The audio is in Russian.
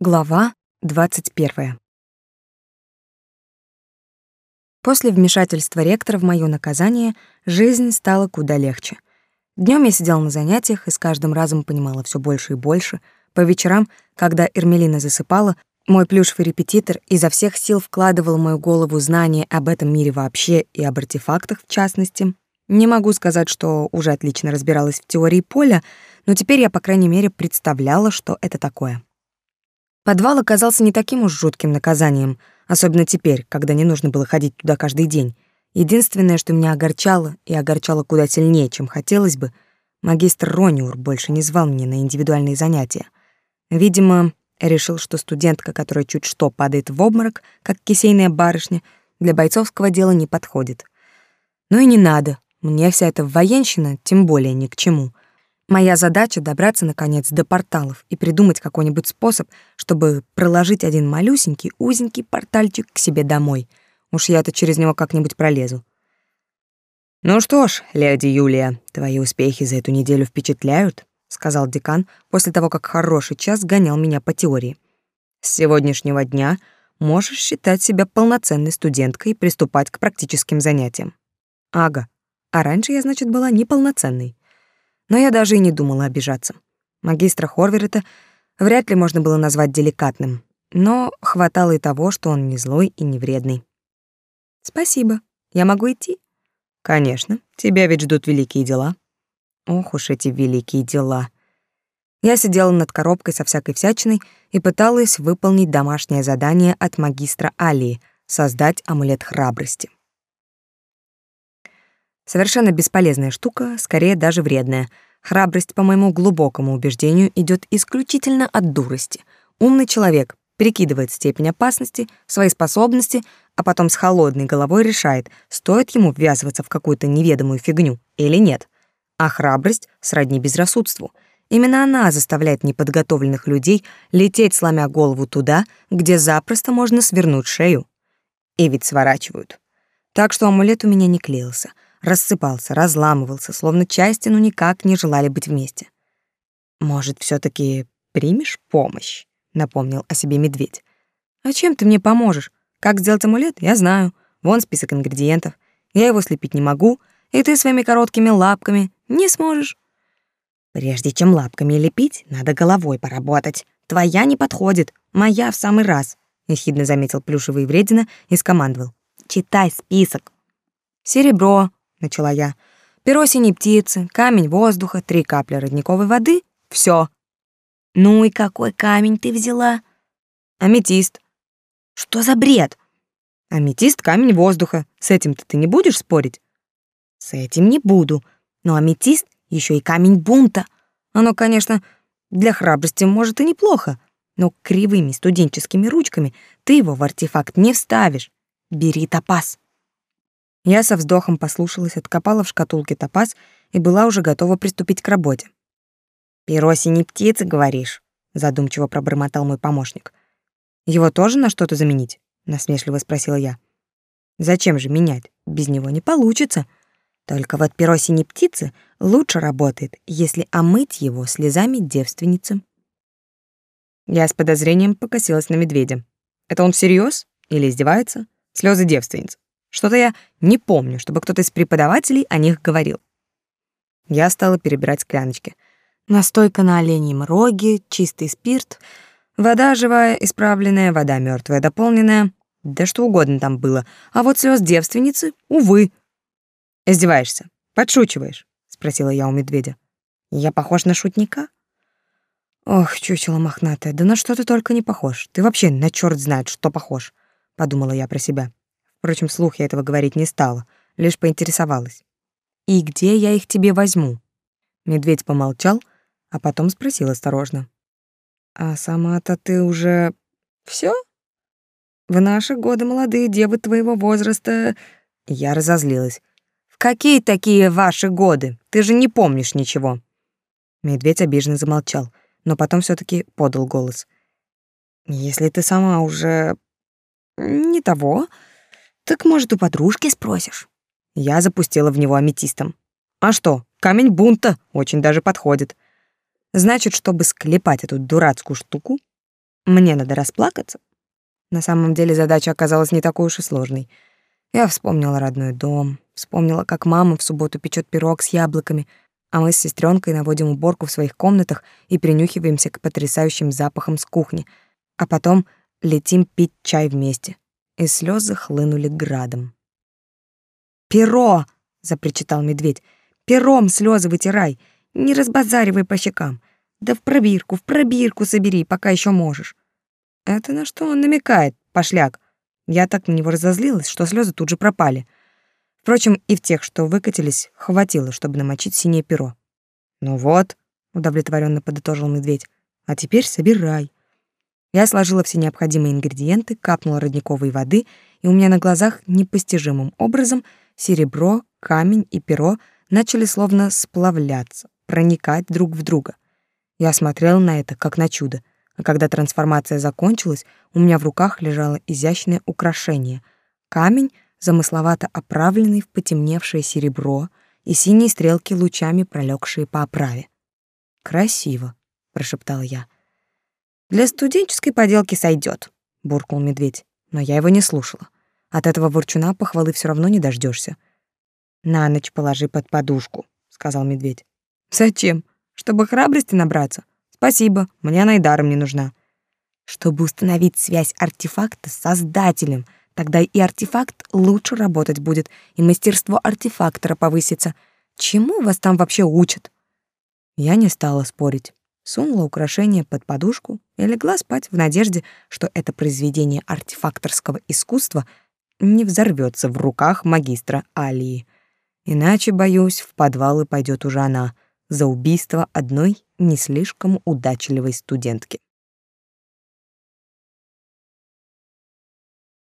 Глава 21. После вмешательства ректора в моё наказание жизнь стала куда легче. Днём я сидела на занятиях и с каждым разом понимала всё больше и больше. По вечерам, когда Эрмелина засыпала, мой плюшевый репетитор изо всех сил вкладывал в мою голову знания об этом мире вообще и об артефактах в частности. Не могу сказать, что уже отлично разбиралась в теории поля, но теперь я, по крайней мере, представляла, что это такое. Подвал оказался не таким уж жутким наказанием, особенно теперь, когда не нужно было ходить туда каждый день. Единственное, что меня огорчало, и огорчало куда сильнее, чем хотелось бы, магистр Рониур больше не звал меня на индивидуальные занятия. Видимо, решил, что студентка, которая чуть что падает в обморок, как кисейная барышня, для бойцовского дела не подходит. Ну и не надо, мне вся эта военщина тем более ни к чему — Моя задача — добраться, наконец, до порталов и придумать какой-нибудь способ, чтобы проложить один малюсенький, узенький портальчик к себе домой. Уж я-то через него как-нибудь пролезу. «Ну что ж, леди Юлия, твои успехи за эту неделю впечатляют», — сказал декан после того, как хороший час гонял меня по теории. «С сегодняшнего дня можешь считать себя полноценной студенткой и приступать к практическим занятиям». «Ага, а раньше я, значит, была неполноценной». Но я даже и не думала обижаться. Магистра Хорверета вряд ли можно было назвать деликатным, но хватало и того, что он не злой и не вредный. «Спасибо. Я могу идти?» «Конечно. Тебя ведь ждут великие дела». Ох уж эти великие дела. Я сидела над коробкой со всякой всячиной и пыталась выполнить домашнее задание от магистра Алии — создать амулет храбрости. Совершенно бесполезная штука, скорее даже вредная. Храбрость, по моему глубокому убеждению, идет исключительно от дурости. Умный человек прикидывает степень опасности, свои способности, а потом с холодной головой решает, стоит ему ввязываться в какую-то неведомую фигню или нет. А храбрость сродни безрассудству. Именно она заставляет неподготовленных людей лететь, сломя голову туда, где запросто можно свернуть шею. И ведь сворачивают. Так что амулет у меня не клеился — рассыпался, разламывался, словно части ну никак не желали быть вместе. «Может, все таки примешь помощь?» — напомнил о себе медведь. «А чем ты мне поможешь? Как сделать амулет, я знаю. Вон список ингредиентов. Я его слепить не могу, и ты своими короткими лапками не сможешь». «Прежде чем лапками лепить, надо головой поработать. Твоя не подходит, моя в самый раз», — ехидно заметил плюшевый вредина и скомандовал. «Читай список». «Серебро, — начала я. «Перо синей птицы, камень воздуха, три капли родниковой воды — все. «Ну и какой камень ты взяла?» «Аметист». «Что за бред?» «Аметист — камень воздуха. С этим-то ты не будешь спорить?» «С этим не буду. Но аметист — еще и камень бунта. Оно, конечно, для храбрости может и неплохо, но кривыми студенческими ручками ты его в артефакт не вставишь. Бери топаз». Я со вздохом послушалась, откопала в шкатулке топаз и была уже готова приступить к работе. «Перо синей птицы, говоришь?» — задумчиво пробормотал мой помощник. «Его тоже на что-то заменить?» — насмешливо спросила я. «Зачем же менять? Без него не получится. Только вот перо синей птицы лучше работает, если омыть его слезами девственницы». Я с подозрением покосилась на медведя. Это он всерьез или издевается? Слезы девственниц. Что-то я не помню, чтобы кто-то из преподавателей о них говорил. Я стала перебирать скляночки. Настойка на оленьем роге, чистый спирт, вода живая, исправленная, вода мертвая, дополненная. Да что угодно там было. А вот слез девственницы, увы. Издеваешься? Подшучиваешь? Спросила я у медведя. Я похож на шутника? Ох, чучело мохнатое, да на что ты только не похож. Ты вообще на черт знает, что похож, подумала я про себя. Впрочем, вслух я этого говорить не стала, лишь поинтересовалась. «И где я их тебе возьму?» Медведь помолчал, а потом спросил осторожно. «А сама-то ты уже... все? В наши годы молодые девы твоего возраста...» Я разозлилась. «В какие такие ваши годы? Ты же не помнишь ничего!» Медведь обиженно замолчал, но потом все таки подал голос. «Если ты сама уже... не того, так, может, у подружки спросишь? Я запустила в него аметистом. А что, камень бунта очень даже подходит. Значит, чтобы склепать эту дурацкую штуку, мне надо расплакаться? На самом деле задача оказалась не такой уж и сложной. Я вспомнила родной дом, вспомнила, как мама в субботу печет пирог с яблоками, а мы с сестренкой наводим уборку в своих комнатах и принюхиваемся к потрясающим запахам с кухни, а потом летим пить чай вместе. И слезы хлынули градом. «Перо!» — запричитал медведь. «Пером слезы вытирай, не разбазаривай по щекам. Да в пробирку, в пробирку собери, пока еще можешь». Это на что он намекает, пошляк? Я так на него разозлилась, что слезы тут же пропали. Впрочем, и в тех, что выкатились, хватило, чтобы намочить синее перо. «Ну вот», — удовлетворенно подытожил медведь, — «а теперь собирай». Я сложила все необходимые ингредиенты, капнула родниковой воды, и у меня на глазах непостижимым образом серебро, камень и перо начали словно сплавляться, проникать друг в друга. Я смотрела на это, как на чудо, а когда трансформация закончилась, у меня в руках лежало изящное украшение — камень, замысловато оправленный в потемневшее серебро и синие стрелки лучами пролегшие по оправе. «Красиво», — прошептала я. «Для студенческой поделки сойдет, буркнул медведь, но я его не слушала. От этого ворчуна похвалы все равно не дождешься. «На ночь положи под подушку», — сказал медведь. «Зачем? Чтобы храбрости набраться? Спасибо, мне она и даром не нужна». «Чтобы установить связь артефакта с создателем», Тогда и артефакт лучше работать будет, и мастерство артефактора повысится. Чему вас там вообще учат? Я не стала спорить. Сунула украшение под подушку и легла спать в надежде, что это произведение артефакторского искусства не взорвется в руках магистра Алии. Иначе, боюсь, в подвалы пойдет уже она за убийство одной не слишком удачливой студентки.